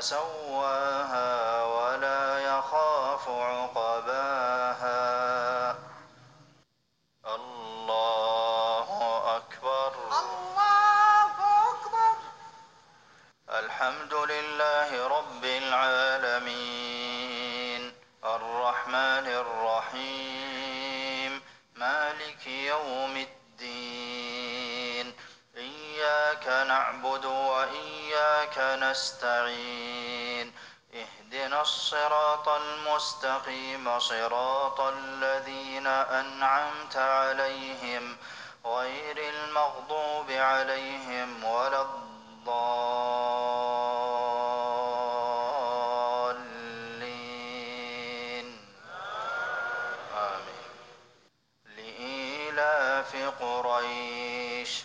فسواها ولا يخاف عقباها. الله أكبر. الله أكبر. الحمد نعبد وإياك نستعين. اهدنا الصراط المستقيم صراط الذين أنعمت عليهم غير المغضوب عليهم ولا الضالين. آمين. لإيلاف قريش.